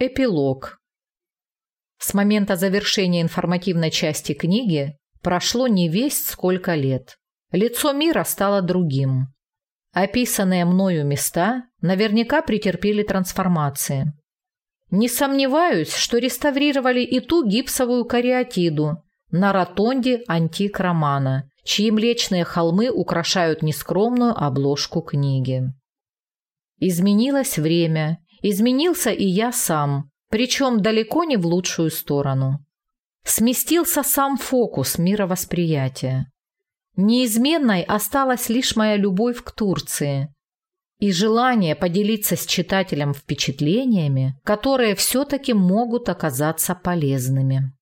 Эпилог. С момента завершения информативной части книги прошло не весть сколько лет. Лицо мира стало другим. Описанные мною места наверняка претерпели трансформации. Не сомневаюсь, что реставрировали и ту гипсовую кариатиду на ротонде антик романа, чьи млечные холмы украшают нескромную обложку книги. Изменилось время, Изменился и я сам, причем далеко не в лучшую сторону. Сместился сам фокус мировосприятия. Неизменной осталась лишь моя любовь к Турции и желание поделиться с читателем впечатлениями, которые все-таки могут оказаться полезными.